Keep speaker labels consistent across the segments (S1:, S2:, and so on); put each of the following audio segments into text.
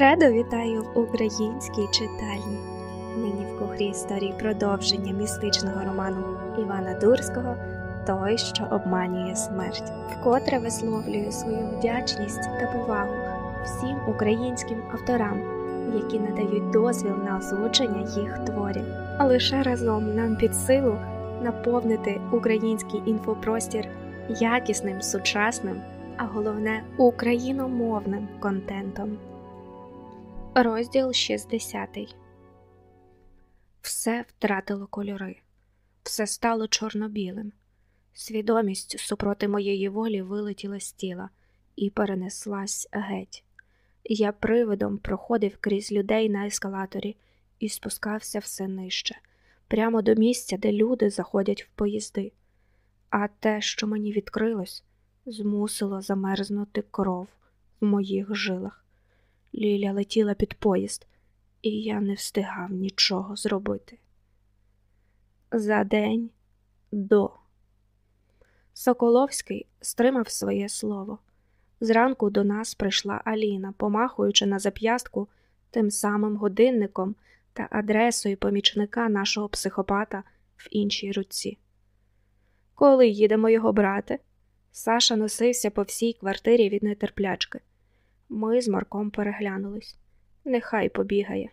S1: Радо вітаю в українській читальні. Нині в кухрі історії продовження містичного роману Івана Дурського Той, що обманює смерть, вкотре висловлюю свою вдячність та повагу всім українським авторам, які надають дозвіл на озвучення їх творів. А лише разом нам під силу наповнити український інфопростір якісним, сучасним, а головне україномовним контентом. Розділ 60 Все втратило кольори, все стало чорно-білим. Свідомість супроти моєї волі вилетіла з тіла і перенеслась геть. Я привидом проходив крізь людей на ескалаторі і спускався все нижче, прямо до місця, де люди заходять в поїзди. А те, що мені відкрилось, змусило замерзнути кров в моїх жилах. Ліля летіла під поїзд, і я не встигав нічого зробити. За день до Соколовський стримав своє слово. Зранку до нас прийшла Аліна, помахуючи на зап'ястку тим самим годинником та адресою помічника нашого психопата в іншій руці. Коли їдемо його брати, Саша носився по всій квартирі від нетерплячки. Ми з Марком переглянулись. Нехай побігає.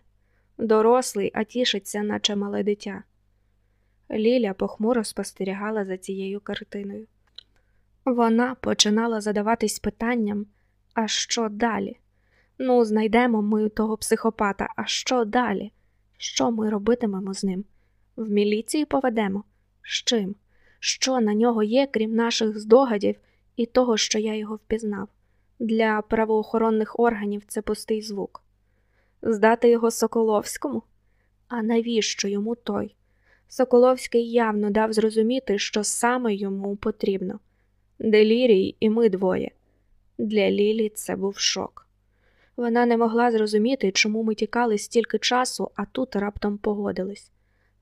S1: Дорослий, а тішиться, наче мале дитя. Ліля похмуро спостерігала за цією картиною. Вона починала задаватись питанням, а що далі? Ну, знайдемо ми того психопата, а що далі? Що ми робитимемо з ним? В міліції поведемо? З чим? Що на нього є, крім наших здогадів і того, що я його впізнав? Для правоохоронних органів це пустий звук. Здати його Соколовському? А навіщо йому той? Соколовський явно дав зрозуміти, що саме йому потрібно. Делірій і ми двоє. Для Лілі це був шок. Вона не могла зрозуміти, чому ми тікали стільки часу, а тут раптом погодились.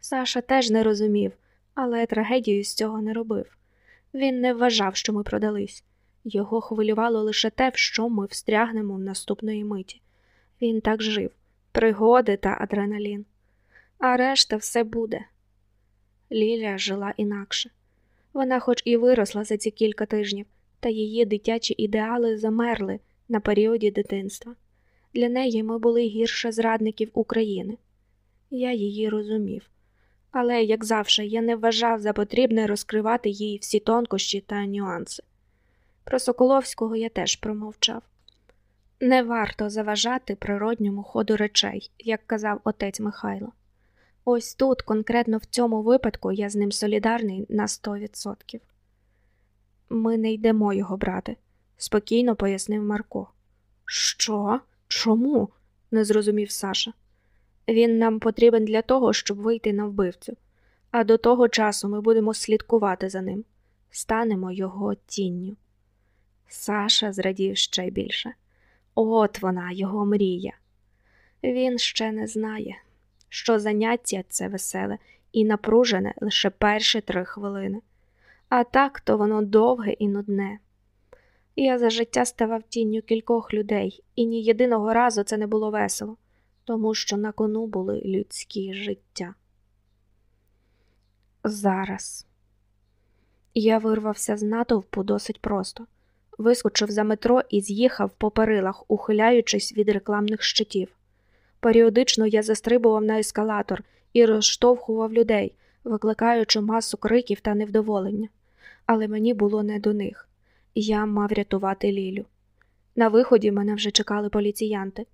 S1: Саша теж не розумів, але трагедію з цього не робив. Він не вважав, що ми продались. Його хвилювало лише те, в що ми встрягнемо в наступної миті. Він так жив, пригоди та адреналін. А решта все буде. Ліля жила інакше. Вона, хоч і виросла за ці кілька тижнів, та її дитячі ідеали замерли на періоді дитинства. Для неї ми були гірше зрадників України. Я її розумів. Але, як завжди, я не вважав за потрібне розкривати їй всі тонкощі та нюанси. Про Соколовського я теж промовчав. Не варто заважати природньому ходу речей, як казав отець Михайло. Ось тут, конкретно в цьому випадку, я з ним солідарний на 100%. Ми не йдемо його брати, спокійно пояснив Марко. Що? Чому? не зрозумів Саша. Він нам потрібен для того, щоб вийти на вбивцю, а до того часу ми будемо слідкувати за ним, станемо його тінню. Саша зрадів ще більше. От вона, його мрія. Він ще не знає, що заняття це веселе і напружене лише перші три хвилини, а так то воно довге і нудне. Я за життя ставав тінню кількох людей, і ні єдиного разу це не було весело, тому що на кону були людські життя. Зараз я вирвався з натовпу досить просто вискочив за метро і з'їхав по перилах, ухиляючись від рекламних щитів. Періодично я застрибував на ескалатор і розштовхував людей, викликаючи масу криків та невдоволення. Але мені було не до них. Я мав рятувати Лілю. На виході мене вже чекали поліціянти.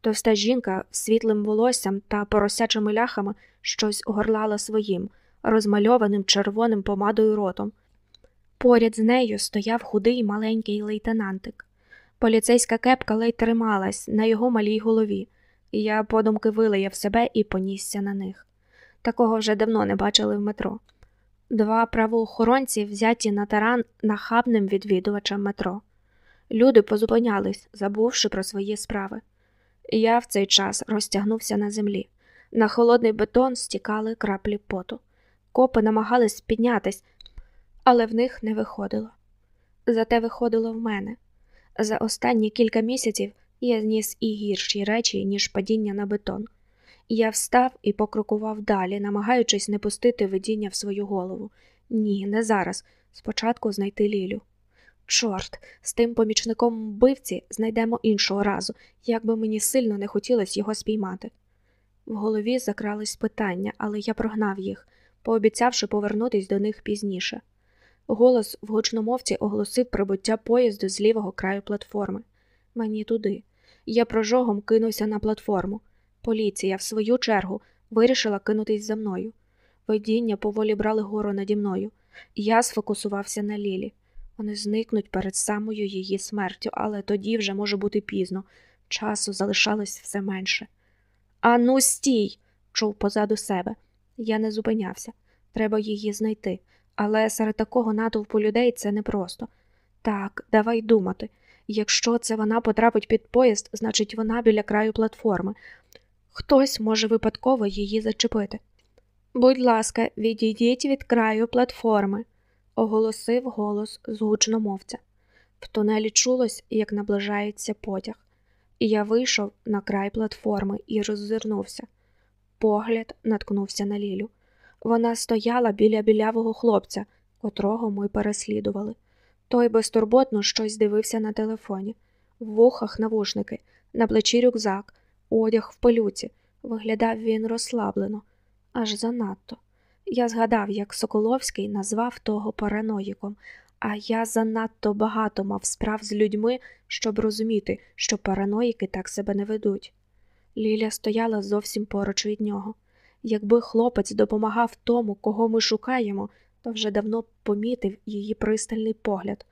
S1: Товста жінка з світлим волоссям та поросячими ляхами щось горлала своїм, розмальованим червоним помадою ротом, Поряд з нею стояв худий маленький лейтенантик. Поліцейська кепка ледь трималась на його малій голові, я подумки вилаяв себе і понісся на них. Такого вже давно не бачили в метро. Два правоохоронці взяті на таран нахабним відвідувачем метро. Люди позупинялись, забувши про свої справи. Я в цей час розтягнувся на землі. На холодний бетон стікали краплі поту. Копи намагались піднятись, але в них не виходило. Зате виходило в мене. За останні кілька місяців Я зніс і гірші речі, ніж падіння на бетон. Я встав і покрокував далі, намагаючись не пустити видіння в свою голову. Ні, не зараз. Спочатку знайти Лілю. Чорт, з тим помічником вбивці знайдемо іншого разу, як би мені сильно не хотілося його спіймати. В голові закрались питання, але я прогнав їх, пообіцявши повернутись до них пізніше. Голос в гучномовці оголосив прибуття поїзду з лівого краю платформи. Мені туди. Я прожогом кинувся на платформу. Поліція, в свою чергу, вирішила кинутись за мною. Видіння поволі брали гору наді мною. Я сфокусувався на Лілі. Вони зникнуть перед самою її смертю, але тоді вже може бути пізно. Часу залишалось все менше. Ану, стій, чув позаду себе. Я не зупинявся. Треба її знайти. Але серед такого натовпу людей це непросто. Так, давай думати. Якщо це вона потрапить під поїзд, значить вона біля краю платформи. Хтось може випадково її зачепити. Будь ласка, відійдіть від краю платформи, оголосив голос з гучномовця. В тунелі чулось, як наближається потяг, і я вийшов на край платформи і роззирнувся. Погляд наткнувся на Лілю. Вона стояла біля білявого хлопця, котрого ми переслідували. Той безтурботно щось дивився на телефоні, в вухах навушники, на плечі рюкзак, одяг в пилюці. Виглядав він розслаблено, аж занадто. Я згадав, як Соколовський назвав того параноїком, а я занадто багато мав справ з людьми, щоб розуміти, що параноїки так себе не ведуть. Ліля стояла зовсім поруч від нього. Якби хлопець допомагав тому, кого ми шукаємо, то вже давно помітив її пристальний погляд.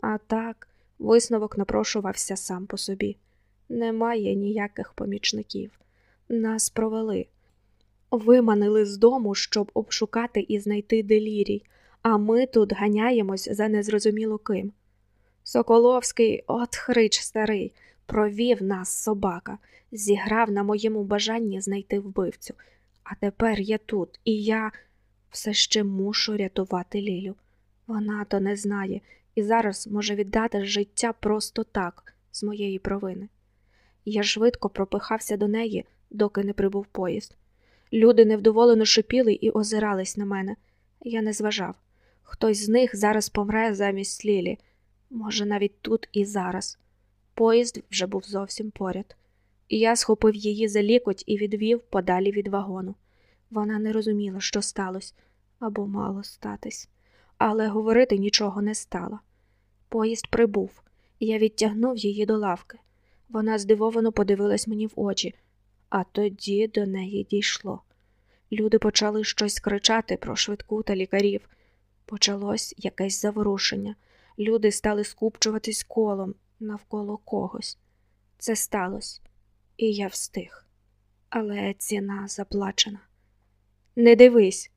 S1: А так, висновок напрошувався сам по собі. Немає ніяких помічників. Нас провели. Виманили з дому, щоб обшукати і знайти делірій, а ми тут ганяємось за незрозуміло ким. Соколовський, от хрич старий, провів нас собака, зіграв на моєму бажанні знайти вбивцю. А тепер я тут, і я все ще мушу рятувати Лілю. Вона то не знає і зараз може віддати життя просто так, з моєї провини. Я швидко пропихався до неї, доки не прибув поїзд. Люди невдоволено шипіли і озирались на мене. Я не зважав. Хтось з них зараз помре замість Лілі, може, навіть тут і зараз. Поїзд вже був зовсім поряд, я схопив її за лікоть і відвів подалі від вагону. Вона не розуміла, що сталося або мало статись, але говорити нічого не стала. Поїзд прибув, і я відтягнув її до лавки. Вона здивовано подивилась мені в очі, а тоді до неї дійшло. Люди почали щось кричати про швидку та лікарів. Почалось якесь заворушення. Люди стали скупчуватись колом навколо когось. Це сталося, і я встиг. Але ціна заплачена. Не дивись,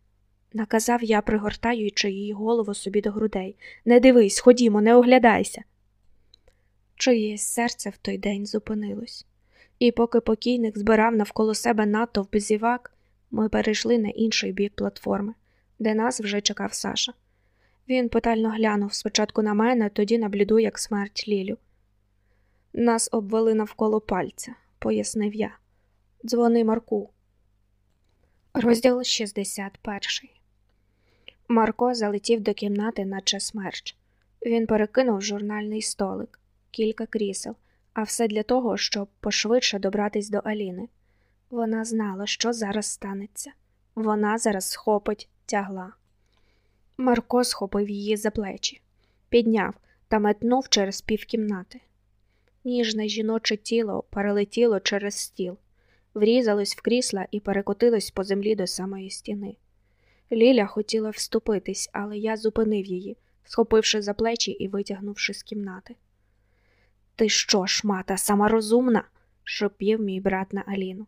S1: наказав я, пригортаючи її голову собі до грудей. Не дивись, ходімо, не оглядайся. Чиєсь серце в той день зупинилось, і поки покійник збирав навколо себе натовп зівак, ми перейшли на інший бік платформи, де нас вже чекав Саша. Він питально глянув спочатку на мене, тоді на бліду, як смерть Лілю. Нас обвели навколо пальця, пояснив я. Дзвони Марку. Розділ 61 Марко залетів до кімнати, наче смерч. Він перекинув журнальний столик, кілька крісел, а все для того, щоб пошвидше добратись до Аліни. Вона знала, що зараз станеться. Вона зараз схопить тягла. Марко схопив її за плечі, підняв та метнув через півкімнати. Ніжне жіноче тіло перелетіло через стіл, врізалось в крісла і перекотилось по землі до самої стіни. Ліля хотіла вступитись, але я зупинив її, схопивши за плечі і витягнувши з кімнати. Ти що, шмата, сама розумна? шопів мій брат на Аліну.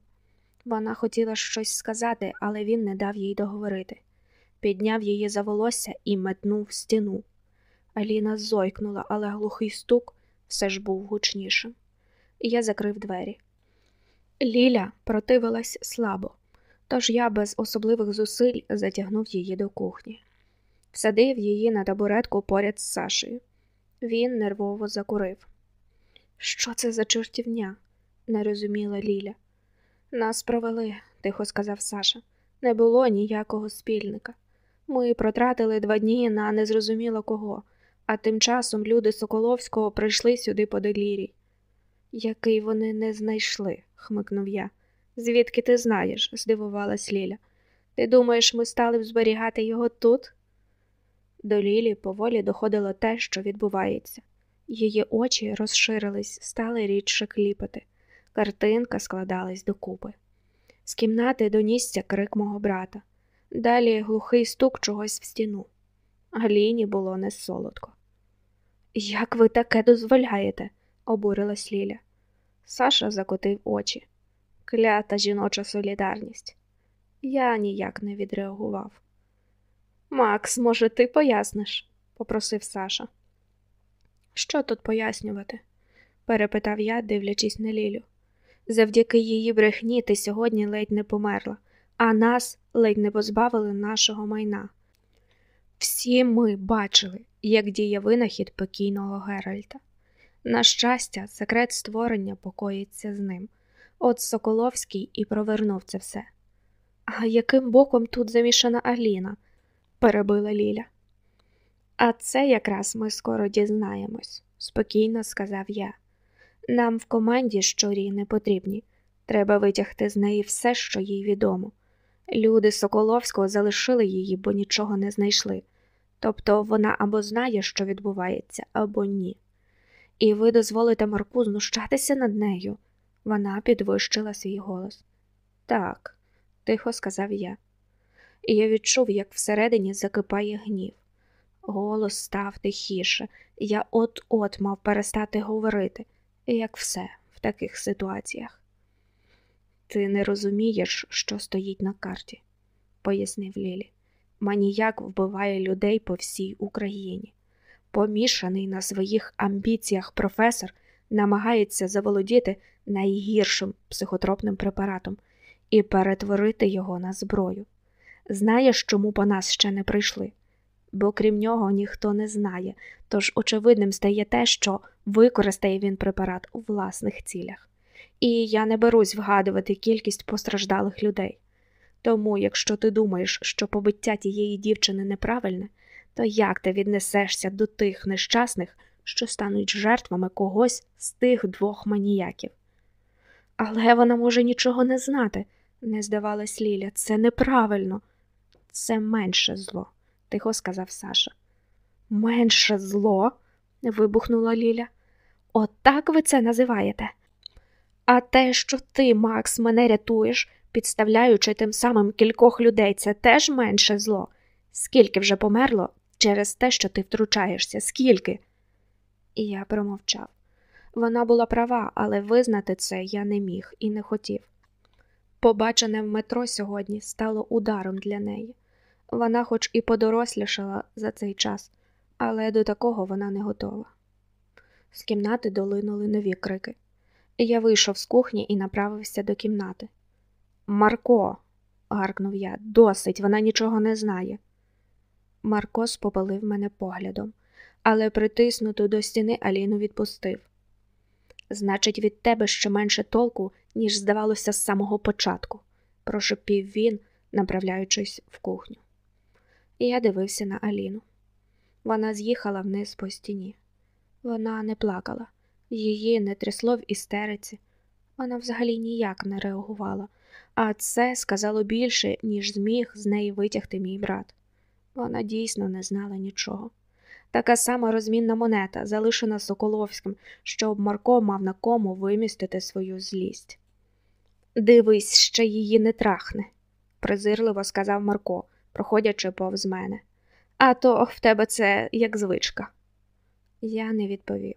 S1: Вона хотіла щось сказати, але він не дав їй договорити. Підняв її за волосся і метнув стіну. Аліна зойкнула, але глухий стук все ж був гучнішим. Я закрив двері. Ліля противилась слабо тож я без особливих зусиль затягнув її до кухні, всадив її на табуретку поряд з Сашею. Він нервово закурив. Що це за чортівня? не розуміла Ліля. Нас провели, тихо сказав Саша. Не було ніякого спільника. Ми протратили два дні на незрозуміло кого, а тим часом люди Соколовського прийшли сюди по делірі. Який вони не знайшли, хмикнув я. Звідки ти знаєш? здивувалась Ліля. Ти думаєш, ми стали б зберігати його тут? До Лілі поволі доходило те, що відбувається. Її очі розширились, стали рідше кліпати. Картинка складалась докупи. З кімнати донісся крик мого брата. Далі глухий стук чогось в стіну. Гліні було не солодко. Як ви таке дозволяєте? обурилась Ліля. Саша закотив очі. Клята жіноча солідарність. Я ніяк не відреагував. Макс, може, ти поясниш? попросив Саша. Що тут пояснювати? перепитав я, дивлячись на Лілю. Завдяки її брехні ти сьогодні ледь не померла, а нас ледь не позбавили нашого майна. Всі ми бачили, як діє винахід покійного Геральта. На щастя, секрет створення покоїться з ним. От Соколовський і провернув це все. А яким боком тут замішана Аліна? перебила Ліля. А це якраз ми скоро дізнаємось, спокійно сказав я. Нам в команді щорі не потрібні. Треба витягти з неї все, що їй відомо. Люди Соколовського залишили її, бо нічого не знайшли. Тобто вона або знає, що відбувається, або ні. І ви дозволите Марку знущатися над нею. Вона підвищила свій голос. Так, тихо сказав я. І я відчув, як всередині закипає гнів. Голос став тихіше, я от-от мав перестати говорити, як все в таких ситуаціях. Ти не розумієш, що стоїть на карті, пояснив Лілі. Маніяк вбиває людей по всій Україні. Помішаний на своїх амбіціях професор намагається заволодіти найгіршим психотропним препаратом і перетворити його на зброю. Знаєш, чому по нас ще не прийшли? Бо крім нього ніхто не знає, тож очевидним стає те, що використає він препарат у власних цілях. І я не берусь вгадувати кількість постраждалих людей. Тому, якщо ти думаєш, що побиття тієї дівчини неправильне, то як ти віднесешся до тих нещасних, що стануть жертвами когось з тих двох маніяків? Але вона може нічого не знати, не здавалась Ліля, це неправильно, це менше зло, тихо сказав Саша. Менше зло? вибухнула Ліля. Отак ви це називаєте? А те, що ти, Макс, мене рятуєш, підставляючи тим самим кількох людей, це теж менше зло. Скільки вже померло через те, що ти втручаєшся, скільки? І я промовчав. Вона була права, але визнати це я не міг і не хотів. Побачене в метро сьогодні стало ударом для неї. Вона, хоч і подорослішала за цей час, але до такого вона не готова. З кімнати долинули нові крики. Я вийшов з кухні і направився до кімнати. Марко, гаркнув я, досить, вона нічого не знає. Марко спопалив мене поглядом, але притиснуту до стіни Аліну відпустив. Значить, від тебе ще менше толку, ніж здавалося з самого початку, прошепів він, направляючись в кухню. Я дивився на Аліну. Вона з'їхала вниз по стіні. Вона не плакала, її не трясло в істериці. Вона взагалі ніяк не реагувала, а це сказало більше, ніж зміг з неї витягти мій брат. Вона дійсно не знала нічого. Така сама розмінна монета, залишена Соколовським, щоб Марко мав на кому вимістити свою злість. Дивись, ще її не трахне, презирливо сказав Марко, проходячи повз мене. А то в тебе це як звичка. Я не відповів.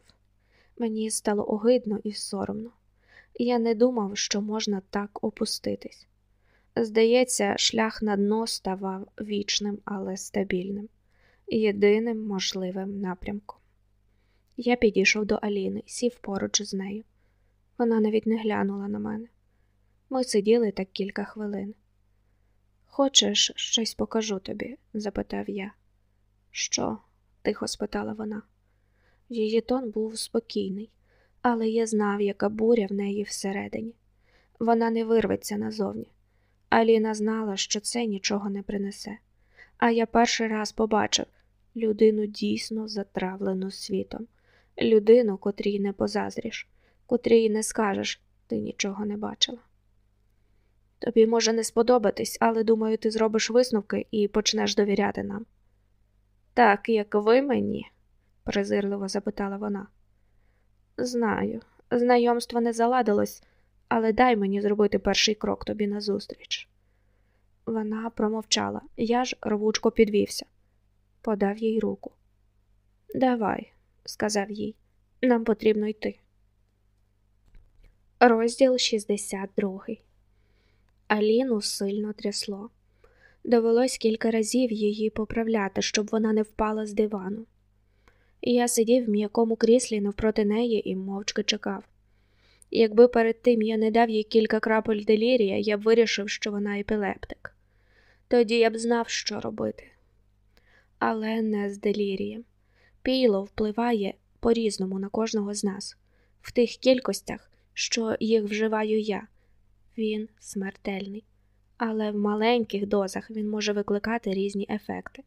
S1: Мені стало огидно і соромно. Я не думав, що можна так опуститись. Здається, шлях на дно ставав вічним, але стабільним, єдиним можливим напрямком. Я підійшов до Аліни, сів поруч з нею. Вона навіть не глянула на мене. Ми сиділи так кілька хвилин. Хочеш, щось покажу тобі? запитав я. Що? тихо спитала вона. Її тон був спокійний, але я знав, яка буря в неї всередині. Вона не вирветься назовні. Аліна знала, що це нічого не принесе. А я перший раз побачив людину дійсно затравлену світом, людину, котрій не позазріш, котрій не скажеш, ти нічого не бачила. Тобі може не сподобатись, але думаю, ти зробиш висновки і почнеш довіряти нам. Так, як ви мені? презирливо запитала вона. Знаю, знайомство не заладилось, але дай мені зробити перший крок тобі назустріч. Вона промовчала, я ж рвучко підвівся, подав їй руку. Давай, сказав їй, нам потрібно йти. Розділ 62 Аліну сильно трясло. Довелось кілька разів її поправляти, щоб вона не впала з дивану. Я сидів в м'якому кріслі навпроти неї і мовчки чекав. Якби перед тим я не дав їй кілька крапель делірія, я б вирішив, що вона епілептик. Тоді я б знав, що робити. Але не з делірієм. Пійло впливає по різному на кожного з нас, в тих кількостях, що їх вживаю я. Він смертельний, але в маленьких дозах він може викликати різні ефекти.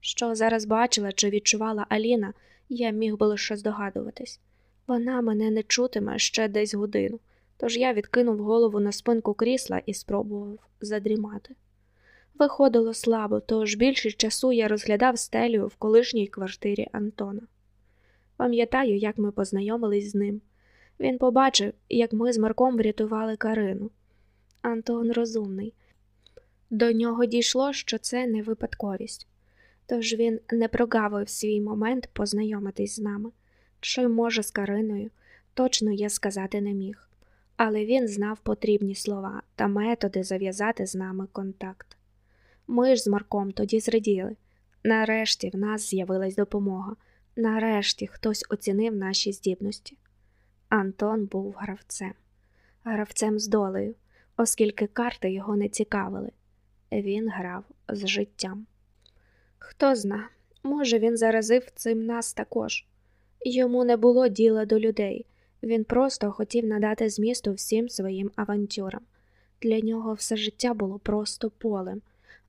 S1: Що зараз бачила чи відчувала Аліна, я міг би лише здогадуватись. Вона мене не чутиме ще десь годину, тож я відкинув голову на спинку крісла і спробував задрімати. Виходило слабо, тож більшість часу я розглядав стелю в колишній квартирі Антона. Пам'ятаю, як ми познайомились з ним. Він побачив, як ми з Марком врятували Карину. Антон розумний. До нього дійшло, що це не випадковість, тож він не прогавив свій момент познайомитись з нами. Чи, може, з Кариною, точно я сказати не міг, але він знав потрібні слова та методи зав'язати з нами контакт. Ми ж з Марком тоді зраділи. Нарешті в нас з'явилась допомога, нарешті хтось оцінив наші здібності. Антон був гравцем, гравцем з долею, оскільки карти його не цікавили. Він грав з життям. Хто зна, може, він заразив цим нас також. Йому не було діла до людей, він просто хотів надати змісту всім своїм авантюрам. Для нього все життя було просто полем,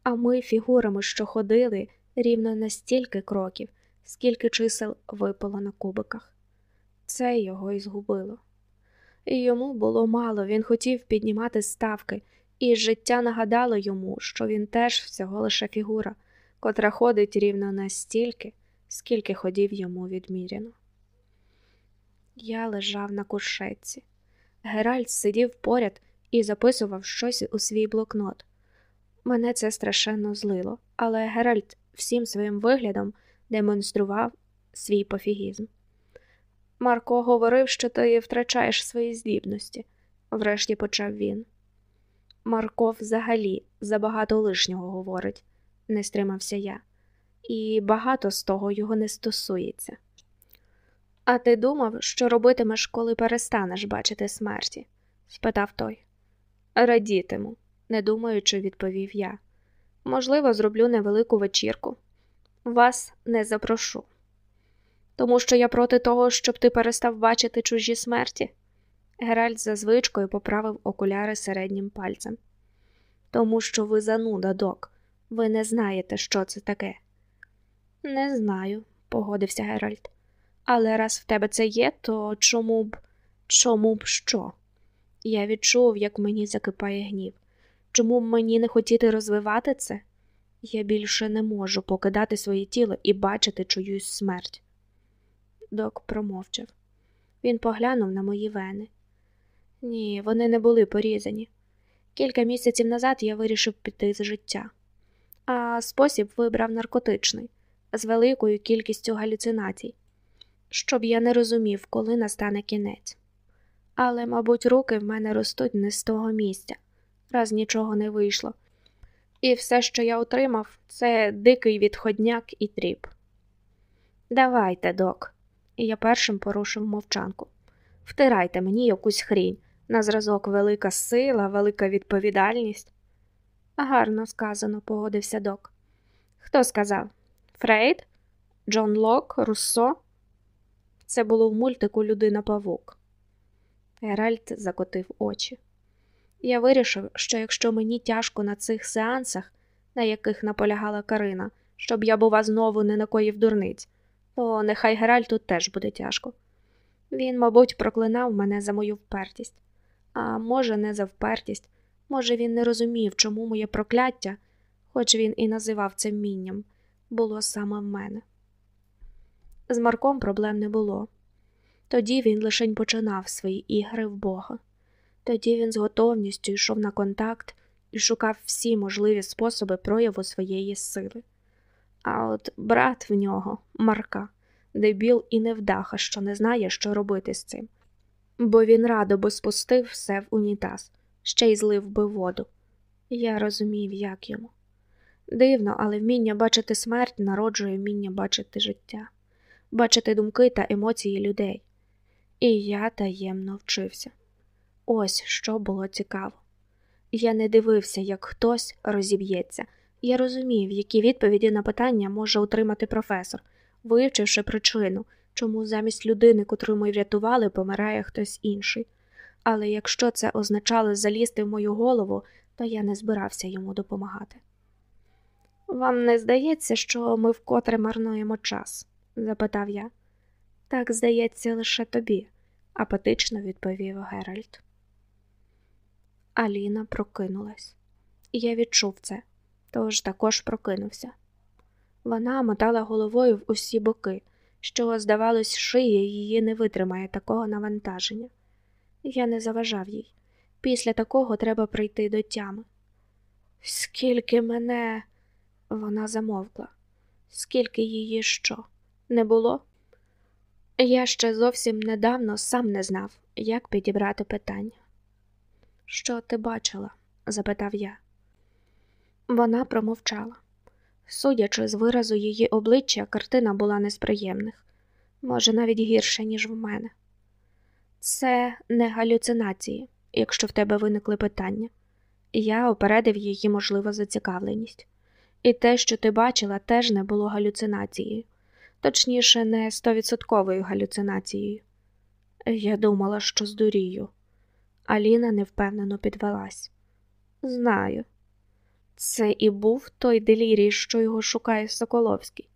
S1: а ми фігурами, що ходили рівно на стільки кроків, скільки чисел випало на кубиках. Це його і згубило. Йому було мало, він хотів піднімати ставки, і життя нагадало йому, що він теж всього лише фігура, котра ходить рівно настільки, скільки ходів йому відміряно. Я лежав на кушетці. Геральт сидів поряд і записував щось у свій блокнот. Мене це страшенно злило, але Геральт всім своїм виглядом демонстрував свій пофігізм. Марко говорив, що ти втрачаєш свої здібності, врешті почав він. Марко взагалі забагато лишнього говорить, не стримався я, і багато з того його не стосується. А ти думав, що робитимеш, коли перестанеш бачити смерті? спитав той. Радітиму, не думаючи, відповів я. Можливо, зроблю невелику вечірку. Вас не запрошу. Тому що я проти того, щоб ти перестав бачити чужі смерті. Геральт за звичкою поправив окуляри середнім пальцем. Тому що ви зануда, док, ви не знаєте, що це таке. Не знаю, погодився Геральт. Але раз в тебе це є, то чому б, чому б що? Я відчув, як мені закипає гнів. Чому б мені не хотіти розвивати це? Я більше не можу покидати своє тіло і бачити чиюсь смерть. Док промовчав. Він поглянув на мої вени. Ні, вони не були порізані. Кілька місяців назад я вирішив піти з життя, а спосіб вибрав наркотичний, з великою кількістю галюцинацій щоб я не розумів, коли настане кінець. Але, мабуть, руки в мене ростуть не з того місця, раз нічого не вийшло. І все, що я отримав, це дикий відходняк і тріп. Давайте, док, і я першим порушив мовчанку. Втирайте мені якусь хрінь, на зразок велика сила, велика відповідальність. Гарно сказано, погодився док. Хто сказав? Фрейд? Джон Лок, Руссо? Це було в мультику Людина Павук. Геральт закотив очі. Я вирішив, що якщо мені тяжко на цих сеансах, на яких наполягала Карина, щоб я, бува, знову не накоїв дурниць, то нехай Геральту теж буде тяжко. Він, мабуть, проклинав мене за мою впертість, а може, не за впертість, може, він не розумів, чому моє прокляття, хоч він і називав це вмінням, було саме в мене. З Марком проблем не було. Тоді він лишень починав свої ігри в Бога. Тоді він з готовністю йшов на контакт і шукав всі можливі способи прояву своєї сили. А от брат в нього, Марка, дебіл і невдаха, що не знає, що робити з цим, бо він радо би спустив все в унітаз, ще й злив би воду. Я розумів, як йому. Дивно, але вміння бачити смерть народжує вміння бачити життя, бачити думки та емоції людей. І я таємно вчився. Ось що було цікаво. Я не дивився, як хтось розіб'ється. Я розумів, які відповіді на питання може отримати професор, вивчивши причину, чому замість людини, котру ми врятували, помирає хтось інший. Але якщо це означало залізти в мою голову, то я не збирався йому допомагати. Вам не здається, що ми вкотре марнуємо час? запитав я. Так здається, лише тобі, апатично відповів Геральт. Аліна прокинулась, я відчув це, тож також прокинувся. Вона мотала головою в усі боки, що, здавалось, шия її не витримає такого навантаження. Я не заважав їй. Після такого треба прийти до тями. Скільки мене, вона замовкла, скільки її що, не було? Я ще зовсім недавно сам не знав, як підібрати питання. Що ти бачила? запитав я. Вона промовчала. Судячи з виразу її обличчя, картина була не може, навіть гірше, ніж в мене. Це не галюцинації, якщо в тебе виникли питання. Я опередив її можливу зацікавленість. І те, що ти бачила, теж не було галюцинацією, точніше, не стовідсотковою галюцинацією. Я думала, що здурію. Аліна невпевнено підвелась. Знаю. Це і був той делірій, що його шукає Соколовський.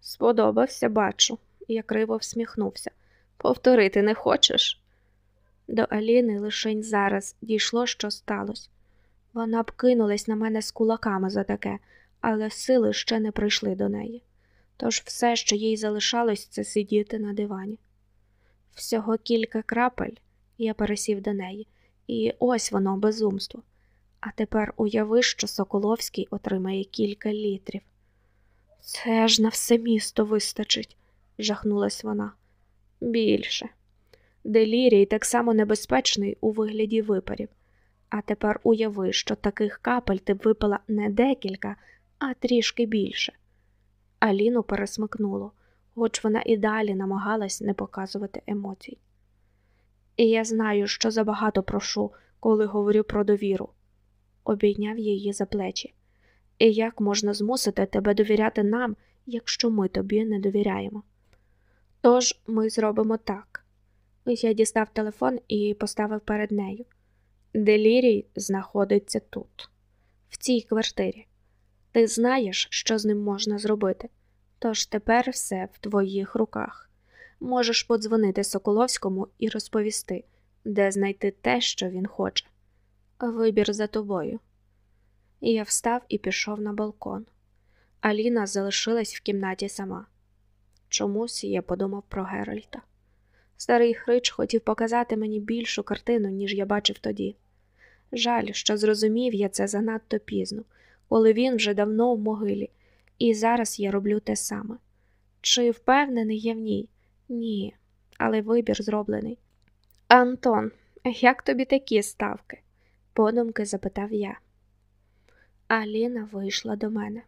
S1: Сподобався, бачу, я криво всміхнувся. Повторити не хочеш? До Аліни лишень зараз дійшло, що сталося. Вона б кинулась на мене з кулаками за таке, але сили ще не прийшли до неї. Тож все, що їй залишалось, це сидіти на дивані. Всього кілька крапель я пересів до неї, і ось воно безумство. А тепер уяви, що Соколовський отримає кілька літрів. Це ж на все місто вистачить, жахнулась вона. Більше. Делірій так само небезпечний у вигляді випарів. А тепер уяви, що таких капель ти б випила не декілька, а трішки більше. Аліну пересмикнуло, хоч вона і далі намагалась не показувати емоцій. І я знаю, що забагато прошу, коли говорю про довіру, обійняв її за плечі. І як можна змусити тебе довіряти нам, якщо ми тобі не довіряємо? Тож ми зробимо так. Я дістав телефон і поставив перед нею. Делірій знаходиться тут, в цій квартирі. Ти знаєш, що з ним можна зробити, тож тепер все в твоїх руках. Можеш подзвонити Соколовському і розповісти, де знайти те, що він хоче. Вибір за тобою. Я встав і пішов на балкон. Аліна залишилась в кімнаті сама. Чомусь я подумав про Геральта. Старий Хрич хотів показати мені більшу картину, ніж я бачив тоді. Жаль, що зрозумів я це занадто пізно, коли він вже давно в могилі, і зараз я роблю те саме. Чи впевнений я в ній? Ні, але вибір зроблений. Антон, як тобі такі ставки? подумки запитав я. Аліна вийшла до мене.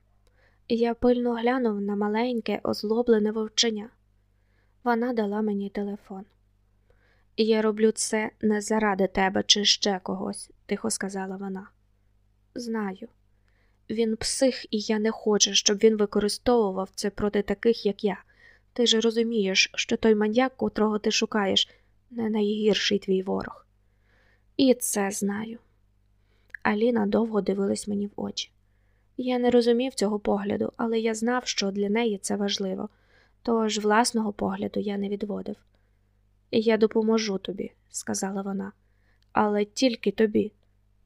S1: Я пильно глянув на маленьке, озлоблене вовчення. Вона дала мені телефон. Я роблю це не заради тебе чи ще когось, тихо сказала вона. Знаю. Він псих, і я не хочу, щоб він використовував це проти таких, як я. Ти ж розумієш, що той маньяк, котрого ти шукаєш, не найгірший твій ворог. І це знаю. Аліна довго дивилась мені в очі. Я не розумів цього погляду, але я знав, що для неї це важливо, тож власного погляду я не відводив. Я допоможу тобі, сказала вона, але тільки тобі,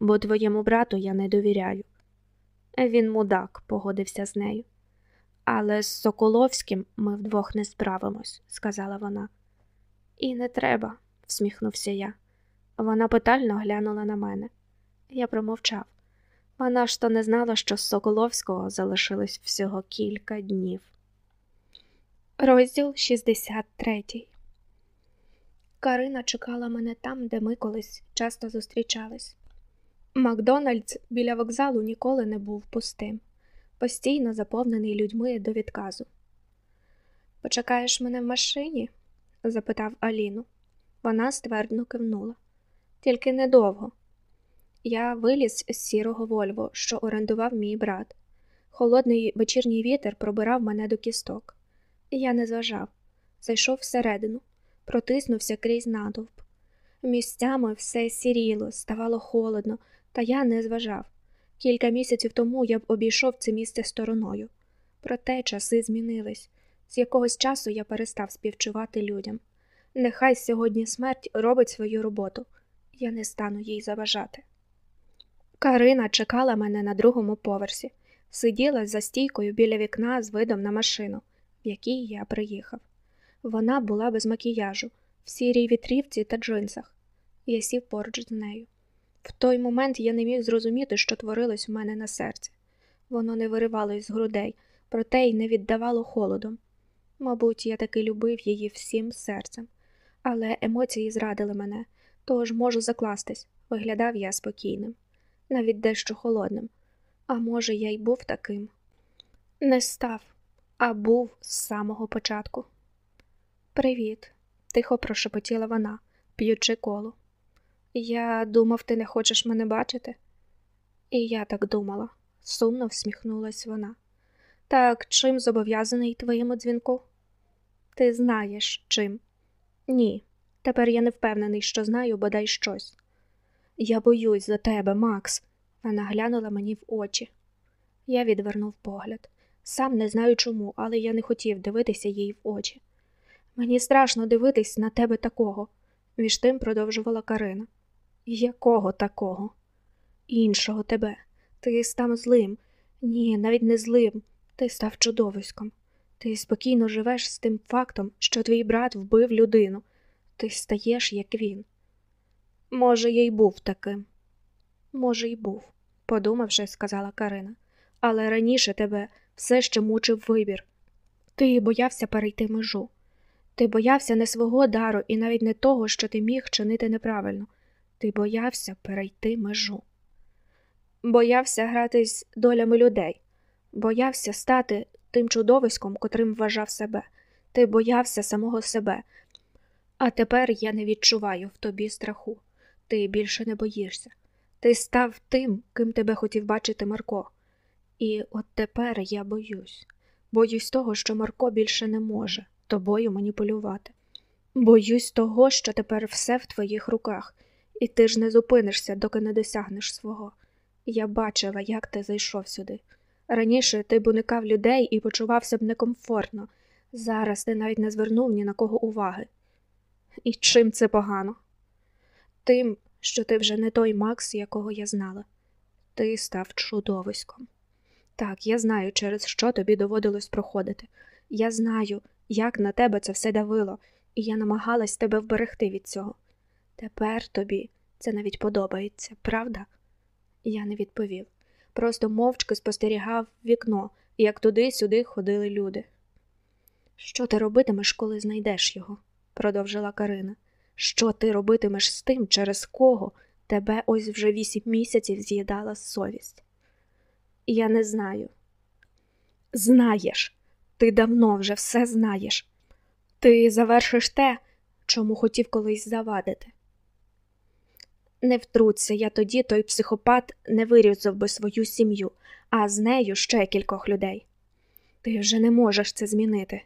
S1: бо твоєму брату я не довіряю. Він мудак, погодився з нею. Але з Соколовським ми вдвох не справимось, сказала вона. І не треба, всміхнувся я. Вона питально глянула на мене. Я промовчав. Вона ж то не знала, що з Соколовського залишилось всього кілька днів. Розділ 63 Карина чекала мене там, де ми колись часто зустрічались. Макдональдс біля вокзалу ніколи не був пустим, постійно заповнений людьми до відказу. Почекаєш мене в машині? запитав Аліну. Вона ствердно кивнула. Тільки недовго. Я виліз з сірого Вольво, що орендував мій брат. Холодний вечірній вітер пробирав мене до кісток. Я не зважав, зайшов всередину, протиснувся крізь натовп. Місцями все сіріло, ставало холодно, та я не зважав. Кілька місяців тому я б обійшов це місце стороною. Проте часи змінились. З якогось часу я перестав співчувати людям. Нехай сьогодні смерть робить свою роботу, я не стану їй заважати. Карина чекала мене на другому поверсі, сиділа за стійкою біля вікна з видом на машину, в якій я приїхав. Вона була без макіяжу, в сірій вітрівці та джинсах. Я сів поруч з нею. В той момент я не міг зрозуміти, що творилось у мене на серці. Воно не виривалось з грудей, проте й не віддавало холодом. Мабуть, я таки любив її всім серцем, але емоції зрадили мене, тож можу закластись, виглядав я спокійним, навіть дещо холодним. А може, я й був таким. Не став, а був з самого початку. Привіт, тихо прошепотіла вона, п'ючи коло. Я думав, ти не хочеш мене бачити? І я так думала, сумно всміхнулась вона. Так чим зобов'язаний твоєму дзвінку? Ти знаєш чим? Ні. Тепер я не впевнений, що знаю бодай щось. Я боюсь за тебе, Макс, вона глянула мені в очі. Я відвернув погляд. Сам не знаю чому, але я не хотів дивитися їй в очі. Мені страшно дивитись на тебе такого, між тим продовжувала Карина. Якого такого? Іншого тебе. Ти став злим. Ні, навіть не злим. Ти став чудовиськом. Ти спокійно живеш з тим фактом, що твій брат вбив людину. Ти стаєш, як він. Може, я й був таким. Може, й був, подумавши, сказала Карина. Але раніше тебе все ще мучив вибір. Ти боявся перейти межу. Ти боявся не свого дару і навіть не того, що ти міг чинити неправильно. Ти боявся перейти межу. Боявся гратись долями людей, боявся стати тим чудовиськом, котрим вважав себе. Ти боявся самого себе. А тепер я не відчуваю в тобі страху. Ти більше не боїшся. Ти став тим, ким тебе хотів бачити Марко. І от тепер я боюсь. Боюсь того, що Марко більше не може тобою маніпулювати. Боюсь того, що тепер все в твоїх руках, і ти ж не зупинишся, доки не досягнеш свого. Я бачила, як ти зайшов сюди. Раніше ти б уникав людей і почувався б некомфортно. Зараз ти навіть не звернув ні на кого уваги. І чим це погано? Тим, що ти вже не той Макс, якого я знала. Ти став чудовиськом. Так, я знаю, через що тобі доводилось проходити. Я знаю, як на тебе це все давило, і я намагалась тебе вберегти від цього. Тепер тобі це навіть подобається, правда? Я не відповів. Просто мовчки спостерігав вікно, як туди-сюди ходили люди. Що ти робитимеш, коли знайдеш його? продовжила Карина. Що ти робитимеш з тим, через кого тебе ось вже вісім місяців з'їдала совість? Я не знаю. Знаєш, ти давно вже все знаєш. Ти завершиш те, чому хотів колись завадити. Не втруться я тоді, той психопат не вирізав би свою сім'ю, а з нею ще кількох людей. Ти вже не можеш це змінити.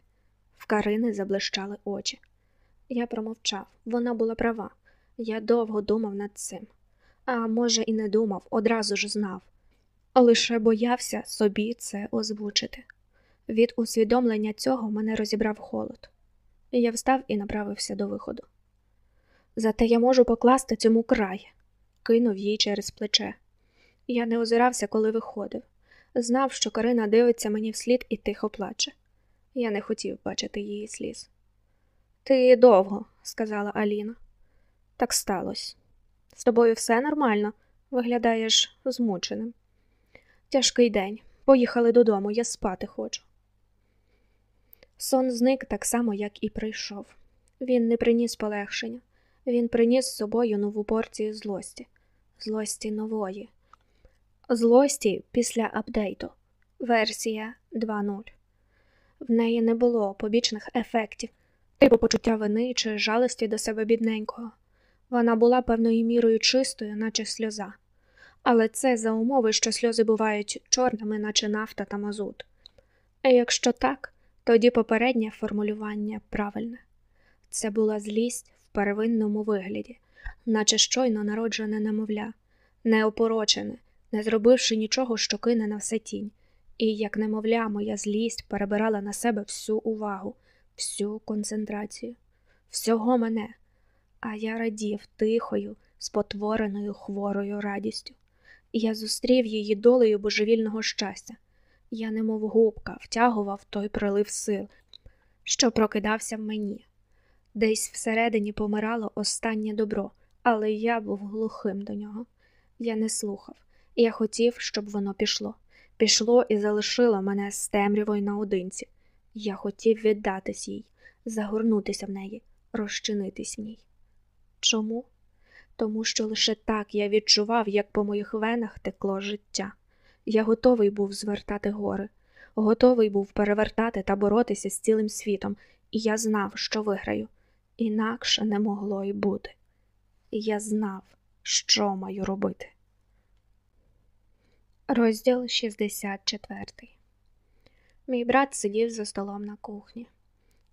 S1: В Карини заблищали очі. Я промовчав, вона була права. Я довго думав над цим. А може, і не думав, одразу ж знав, лише боявся собі це озвучити. Від усвідомлення цього мене розібрав холод. Я встав і направився до виходу. Зате я можу покласти цьому край, кинув їй через плече. Я не озирався, коли виходив. Знав, що Карина дивиться мені вслід і тихо плаче. Я не хотів бачити її сліз. Ти довго, сказала Аліна. Так сталося. З тобою все нормально, виглядаєш змученим. Тяжкий день. Поїхали додому, я спати хочу. Сон зник так само, як і прийшов. Він не приніс полегшення, він приніс з собою нову порцію злості, злості нової, злості після апдейту, версія 2.0. В неї не було побічних ефектів, типу почуття вини чи жалості до себе бідненького. Вона була певною мірою чистою, наче сльоза. Але це за умови, що сльози бувають чорними, наче нафта та мазут. А якщо так, тоді попереднє формулювання правильне це була злість в первинному вигляді, наче щойно народжене немовля, неопорочене, не зробивши нічого, що кине на все тінь. І, як немовля, моя злість перебирала на себе всю увагу, всю концентрацію, всього мене, а я радів тихою, спотвореною хворою радістю. Я зустрів її долею божевільного щастя. Я, немов губка, втягував той прилив сил, що прокидався в мені. Десь всередині помирало останнє добро, але я був глухим до нього. Я не слухав, я хотів, щоб воно пішло. Пішло і залишило мене з темрявою наодинці. Я хотів віддатись їй, загорнутися в неї, розчинитись в ній. Чому? Тому що лише так я відчував, як по моїх венах текло життя. Я готовий був звертати гори, готовий був перевертати та боротися з цілим світом, і я знав, що виграю. Інакше не могло й бути. Я знав, що маю робити. Розділ 64 Мій брат сидів за столом на кухні.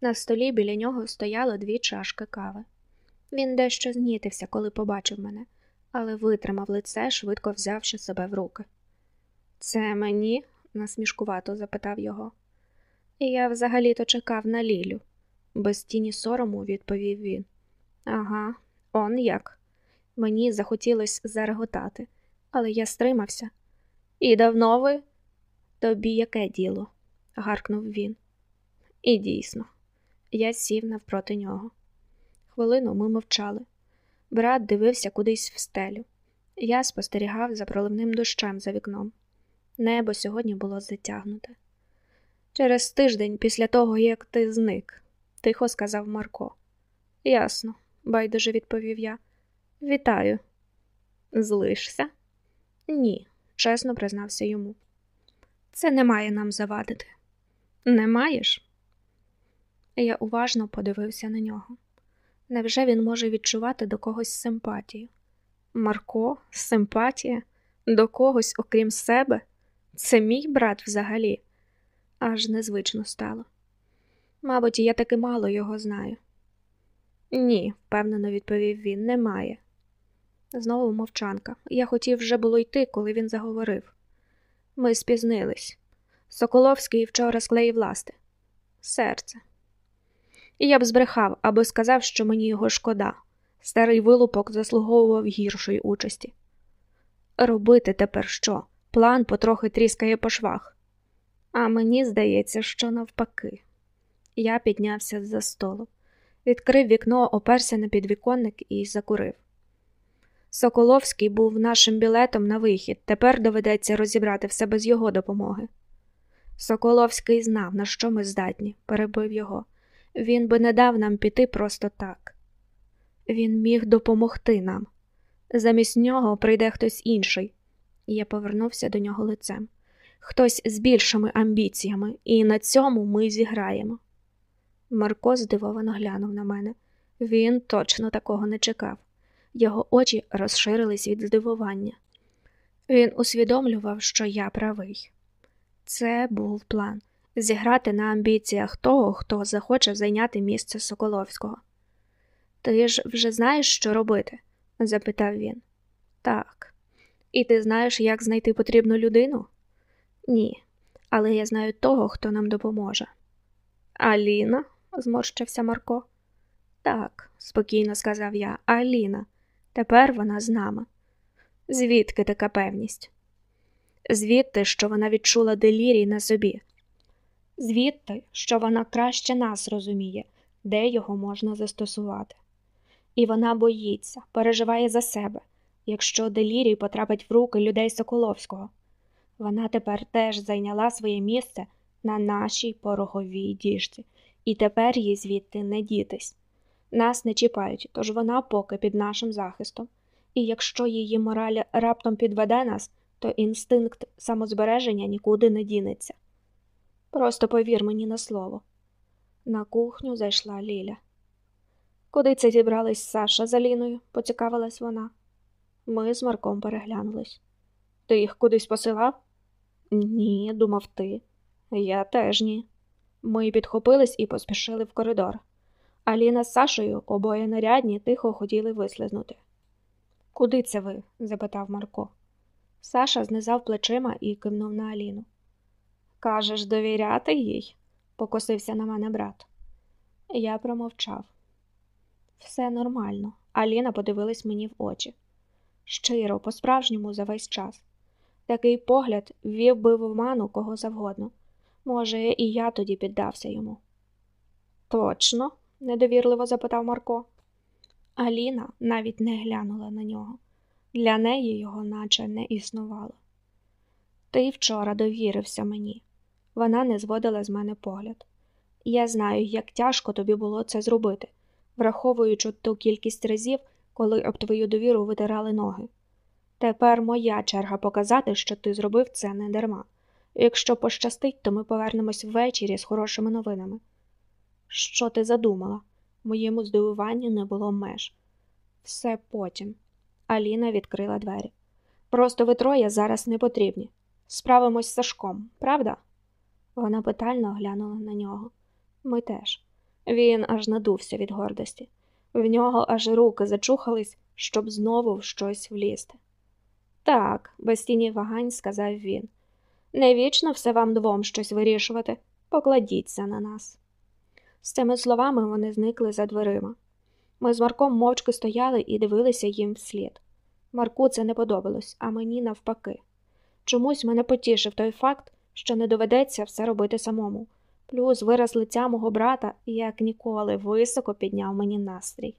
S1: На столі біля нього стояло дві чашки кави. Він дещо знітився, коли побачив мене, але витримав лице, швидко взявши себе в руки. Це мені? насмішкувато запитав його. Я взагалі-то чекав на Лілю, без тіні сорому відповів він. Ага, он як. Мені захотілося зареготати, але я стримався. І давно ви? Тобі яке діло? Гаркнув він. І дійсно, я сів навпроти нього. Хвилину ми мовчали. Брат дивився кудись в стелю. Я спостерігав за проливним дощем за вікном. Небо сьогодні було затягнуте. Через тиждень після того, як ти зник, тихо сказав Марко. Ясно, байдуже відповів я. Вітаю. Злишся? Ні, чесно признався йому. Це не має нам завадити. Не маєш? Я уважно подивився на нього. Невже він може відчувати до когось симпатію? Марко, симпатія? До когось, окрім себе? Це мій брат взагалі, аж незвично стало. Мабуть, я таки мало його знаю. Ні, впевнено відповів він, немає. Знову мовчанка. Я хотів вже було йти, коли він заговорив. Ми спізнились. Соколовський вчора склеїв ласти. Серце. І я б збрехав, аби сказав, що мені його шкода. Старий вилупок заслуговував гіршої участі. Робити тепер що? План потрохи тріскає по швах. А мені здається, що навпаки. Я піднявся з за столу, відкрив вікно, оперся на підвіконник і закурив. Соколовський був нашим білетом на вихід, тепер доведеться розібрати все без його допомоги. Соколовський знав, на що ми здатні, перебив його. Він би не дав нам піти просто так. Він міг допомогти нам. Замість нього прийде хтось інший. Я повернувся до нього лицем. Хтось з більшими амбіціями, і на цьому ми зіграємо. Марко здивовано глянув на мене. Він точно такого не чекав. Його очі розширились від здивування. Він усвідомлював, що я правий. Це був план зіграти на амбіціях того, хто захоче зайняти місце Соколовського. Ти ж вже знаєш, що робити? запитав він. Так. І ти знаєш, як знайти потрібну людину? Ні, але я знаю того, хто нам допоможе. Аліна? зморщився Марко. Так, спокійно сказав я, Аліна. Тепер вона з нами. Звідки така певність? Звідти, що вона відчула делірій на собі, звідти, що вона краще нас розуміє, де його можна застосувати. І вона боїться, переживає за себе, якщо делірій потрапить в руки людей Соколовського. Вона тепер теж зайняла своє місце на нашій пороговій діжці, і тепер їй звідти не дітись. Нас не чіпають, тож вона поки під нашим захистом, і якщо її мораль раптом підведе нас, то інстинкт самозбереження нікуди не дінеться. Просто повір мені на слово. На кухню зайшла Ліля. Куди це зібрались Саша з Аліною? поцікавилась вона. Ми з Марком переглянулись. Ти їх кудись посилав? Ні, думав ти. Я теж ні. Ми підхопились і поспішили в коридор. Аліна з Сашою обоє нарядні, тихо хотіли вислизнути. Куди це ви? запитав Марко. Саша знизав плечима і кивнув на Аліну. Кажеш, довіряти їй? покосився на мене брат. Я промовчав. Все нормально. Аліна подивилась мені в очі. Щиро, по-справжньому за весь час. Такий погляд ввів би в оману кого завгодно. Може, і я тоді піддався йому. Точно? недовірливо запитав Марко. Аліна навіть не глянула на нього. Для неї його наче не існувало. Ти вчора довірився мені. Вона не зводила з мене погляд. Я знаю, як тяжко тобі було це зробити, враховуючи ту кількість разів, коли об твою довіру витирали ноги. Тепер моя черга показати, що ти зробив це не дарма. Якщо пощастить, то ми повернемось ввечері з хорошими новинами. Що ти задумала? Моєму здивуванню не було меж. Все потім. Аліна відкрила двері. Просто ви троє зараз не потрібні. Справимось з Сашком, правда? Вона питально глянула на нього. Ми теж. Він аж надувся від гордості. В нього аж руки зачухались, щоб знову в щось влізти. Так, без тіні вагань сказав він. Не вічно все вам двом щось вирішувати, покладіться на нас. З цими словами вони зникли за дверима. Ми з Марком мовчки стояли і дивилися їм вслід. Марку це не подобалось, а мені навпаки. Чомусь мене потішив той факт, що не доведеться все робити самому, плюс вираз лиця мого брата, як ніколи, високо підняв мені настрій.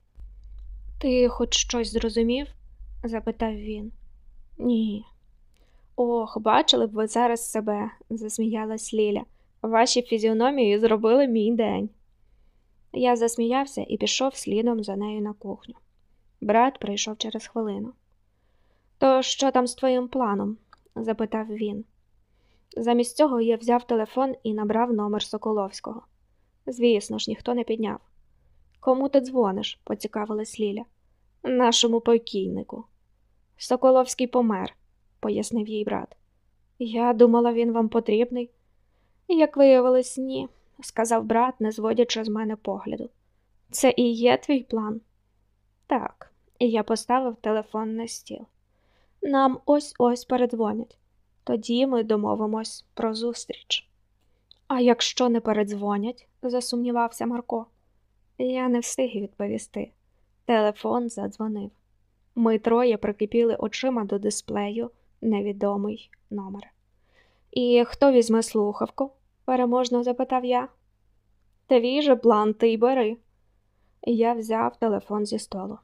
S1: Ти хоч щось зрозумів? запитав він. Ні. Ох, бачили б ви зараз себе, засміялась Ліля. Ваші фізіономії зробили мій день. Я засміявся і пішов слідом за нею на кухню. Брат прийшов через хвилину. То що там з твоїм планом? запитав він. Замість цього я взяв телефон і набрав номер Соколовського. Звісно ж, ніхто не підняв. Кому ти дзвониш? поцікавилась Ліля. Нашому покійнику. Соколовський помер, пояснив їй брат. Я думала, він вам потрібний. Як виявилось, ні, сказав брат, не зводячи з мене погляду. Це і є твій план? Так, і я поставив телефон на стіл. Нам ось ось передзвонять. Тоді ми домовимось про зустріч. А якщо не передзвонять, засумнівався Марко. Я не встиг відповісти. Телефон задзвонив. Ми троє прикипіли очима до дисплею невідомий номер. І хто візьме слухавку? Переможно запитав я. Твій же план ти й бери. Я взяв телефон зі столу,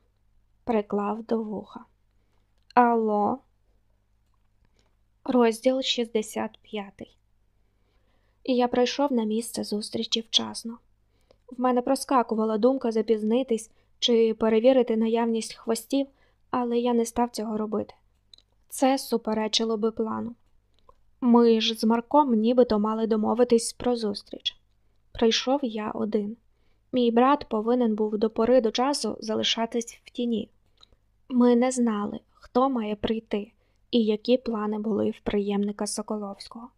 S1: приклав до вуха. Алло, розділ 65. І я прийшов на місце зустрічі вчасно. В мене проскакувала думка запізнитись чи перевірити наявність хвостів, але я не став цього робити. Це суперечило би плану. Ми ж з Марком нібито мали домовитись про зустріч. Прийшов я один. Мій брат повинен був до пори до часу залишатись в тіні. Ми не знали, хто має прийти і які плани були в приємника Соколовського.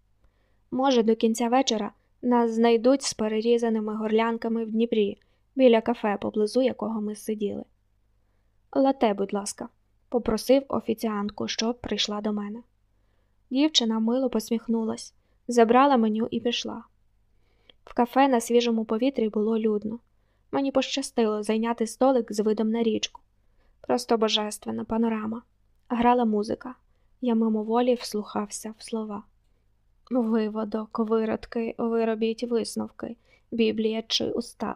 S1: Може, до кінця вечора нас знайдуть з перерізаними горлянками в Дніпрі біля кафе, поблизу якого ми сиділи. Лате, будь ласка, попросив офіціантку, щоб прийшла до мене. Дівчина мило посміхнулась, забрала меню і пішла. В кафе на свіжому повітрі було людно. Мені пощастило зайняти столик з видом на річку. Просто божественна панорама. Грала музика. Я мимоволі вслухався в слова. Виводок, виродки, виробіть висновки, Біблія чи устав,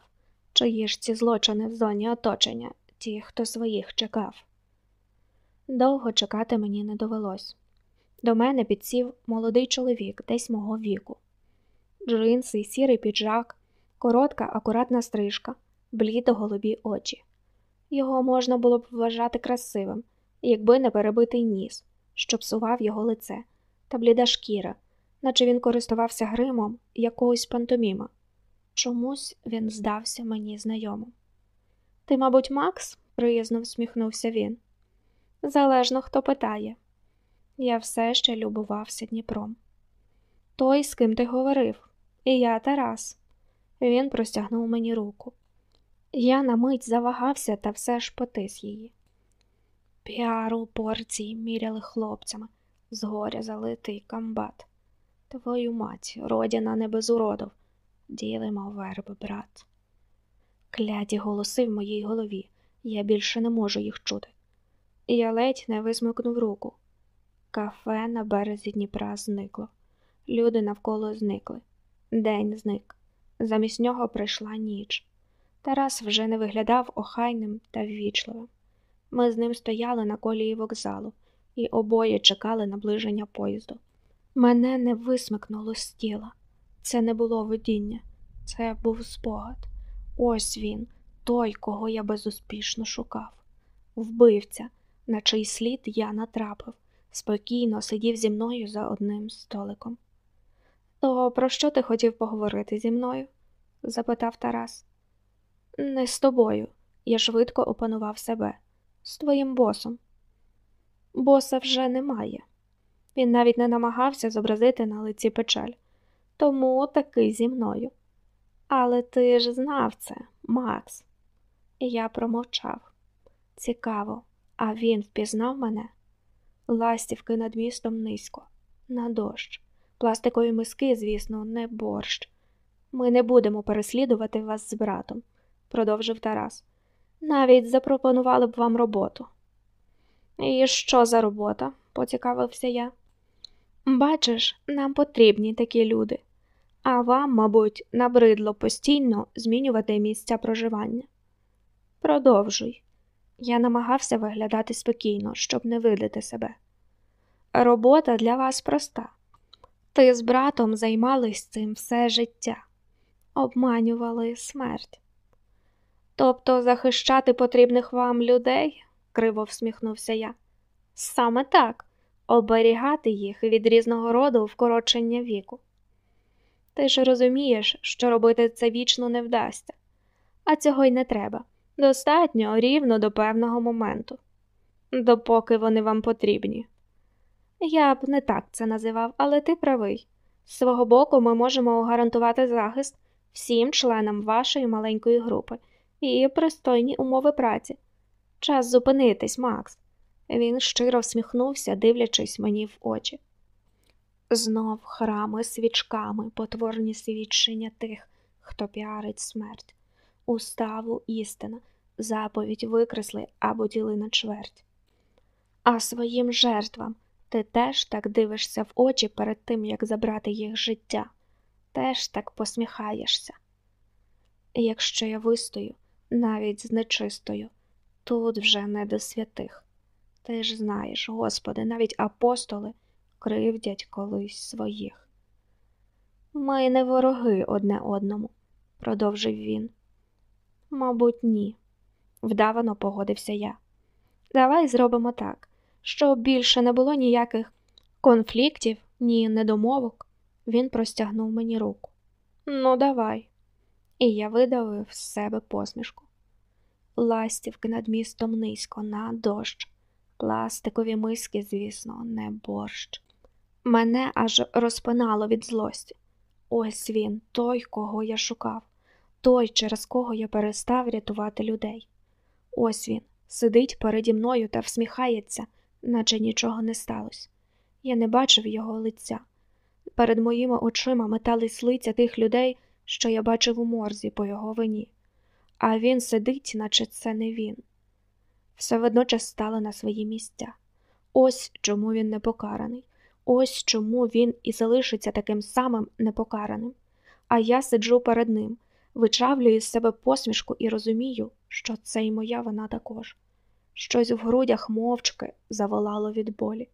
S1: чиї ж ці злочини в зоні оточення, ті, хто своїх чекав. Довго чекати мені не довелось. До мене підсів молодий чоловік десь мого віку. Джинси, сірий піджак, коротка, акуратна стрижка, блідо голубі очі. Його можна було б вважати красивим, якби не перебитий ніс, що псував його лице, та бліда шкіра, наче він користувався гримом якогось пантоміма. Чомусь він здався мені знайомим. Ти, мабуть, Макс? приязно всміхнувся він. Залежно хто питає. Я все ще любувався Дніпром. Той, з ким ти говорив, і я Тарас. Він простягнув мені руку. Я на мить завагався та все ж потис її. Піару порції міряли хлопцями, згоря залитий камбат. Твою мать, родина не без уродов, ділимо верби, брат. Кляті голоси в моїй голові, я більше не можу їх чути. Я ледь не висмикнув руку. Кафе на березі Дніпра зникло. Люди навколо зникли. День зник. Замість нього прийшла ніч. Тарас вже не виглядав охайним та ввічливим. Ми з ним стояли на колії вокзалу і обоє чекали наближення поїзду. Мене не висмикнуло з тіла. Це не було видіння, це був спогад. Ось він, той, кого я безуспішно шукав. Вбивця, на чий слід я натрапив, спокійно сидів зі мною за одним столиком. То про що ти хотів поговорити зі мною? запитав Тарас. Не з тобою. Я швидко опанував себе, з твоїм босом. Боса вже немає. Він навіть не намагався зобразити на лиці печаль, тому таки зі мною. Але ти ж знав це, Макс. І я промовчав. Цікаво, а він впізнав мене? Ластівки над містом низько, на дощ. Пластикові миски, звісно, не борщ. Ми не будемо переслідувати вас з братом, продовжив Тарас. Навіть запропонували б вам роботу. І що за робота? поцікавився я. Бачиш, нам потрібні такі люди, а вам, мабуть, набридло постійно змінювати місця проживання. Продовжуй. Я намагався виглядати спокійно, щоб не видати себе. Робота для вас проста. Ти з братом займались цим все життя, обманювали смерть. Тобто захищати потрібних вам людей, криво всміхнувся я. Саме так, оберігати їх від різного роду вкорочення віку. Ти ж розумієш, що робити це вічно не вдасться, а цього й не треба. Достатньо рівно до певного моменту, допоки вони вам потрібні. Я б не так це називав, але ти правий. З свого боку, ми можемо гарантувати захист всім членам вашої маленької групи і пристойні умови праці. Час зупинитись, Макс. Він щиро всміхнувся, дивлячись мені в очі. Знов храми свічками, потворні свідчення тих, хто піарить смерть, уставу істина, заповідь викресли або діли на чверть. А своїм жертвам ти теж так дивишся в очі перед тим, як забрати їх життя, теж так посміхаєшся. Якщо я вистою, навіть з нечистою, тут вже не до святих. Ти ж знаєш, Господи, навіть апостоли кривдять колись своїх. Ми не вороги одне одному, продовжив він. Мабуть, ні, вдавано погодився я. Давай зробимо так щоб більше не було ніяких конфліктів, ні недомовок, він простягнув мені руку. Ну, давай. І я видавив з себе посмішку. Ластівки над містом низько, на дощ, пластикові миски, звісно, не борщ. Мене аж розпинало від злості. Ось він, той, кого я шукав, той, через кого я перестав рятувати людей. Ось він сидить переді мною та всміхається, наче нічого не сталося. Я не бачив його лиця. Перед моїми очима метались лиця тих людей, що я бачив у морзі по його вині, а він сидить, наче це не він. Все водночас стало на свої місця. Ось чому він не покараний, ось чому він і залишиться таким самим непокараним. А я сиджу перед ним, вичавлюю з себе посмішку і розумію, що це й моя вина також. Щось в грудях мовчки заволало від болі.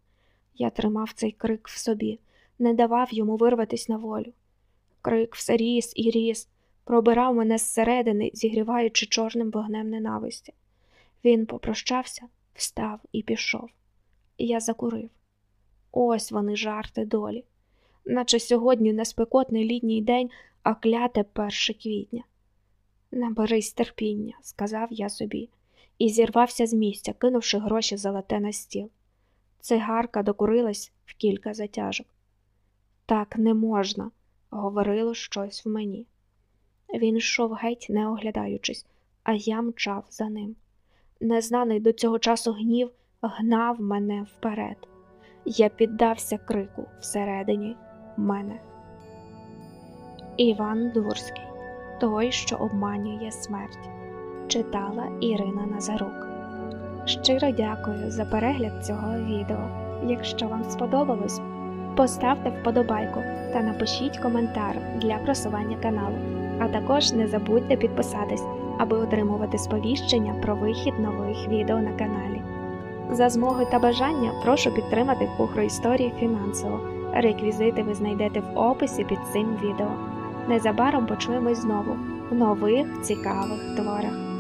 S1: Я тримав цей крик в собі, не давав йому вирватись на волю. Крик все ріс і ріс, пробирав мене зсередини, зігріваючи чорним вогнем ненависті. Він попрощався, встав і пішов. Я закурив. Ось вони жарти долі, наче сьогодні не спекотний літній день, а кляте перше квітня. Наберись терпіння, сказав я собі, і зірвався з місця, кинувши гроші золоте на стіл. Цигарка докурилась в кілька затяжок. Так не можна, говорило щось в мені. Він йшов геть, не оглядаючись, а я мчав за ним. Незнаний до цього часу гнів гнав мене вперед. Я піддався крику всередині мене. Іван Дурський Той, що обманює смерть, читала Ірина Назарук. Щиро дякую за перегляд цього відео. Якщо вам сподобалось, поставте вподобайку та напишіть коментар для просування каналу, а також не забудьте підписатись, аби отримувати сповіщення про вихід нових відео на каналі. За змоги та бажання прошу підтримати кухру історії фінансово. Реквізити ви знайдете в описі під цим відео. Незабаром почуємось знову в нових цікавих творах.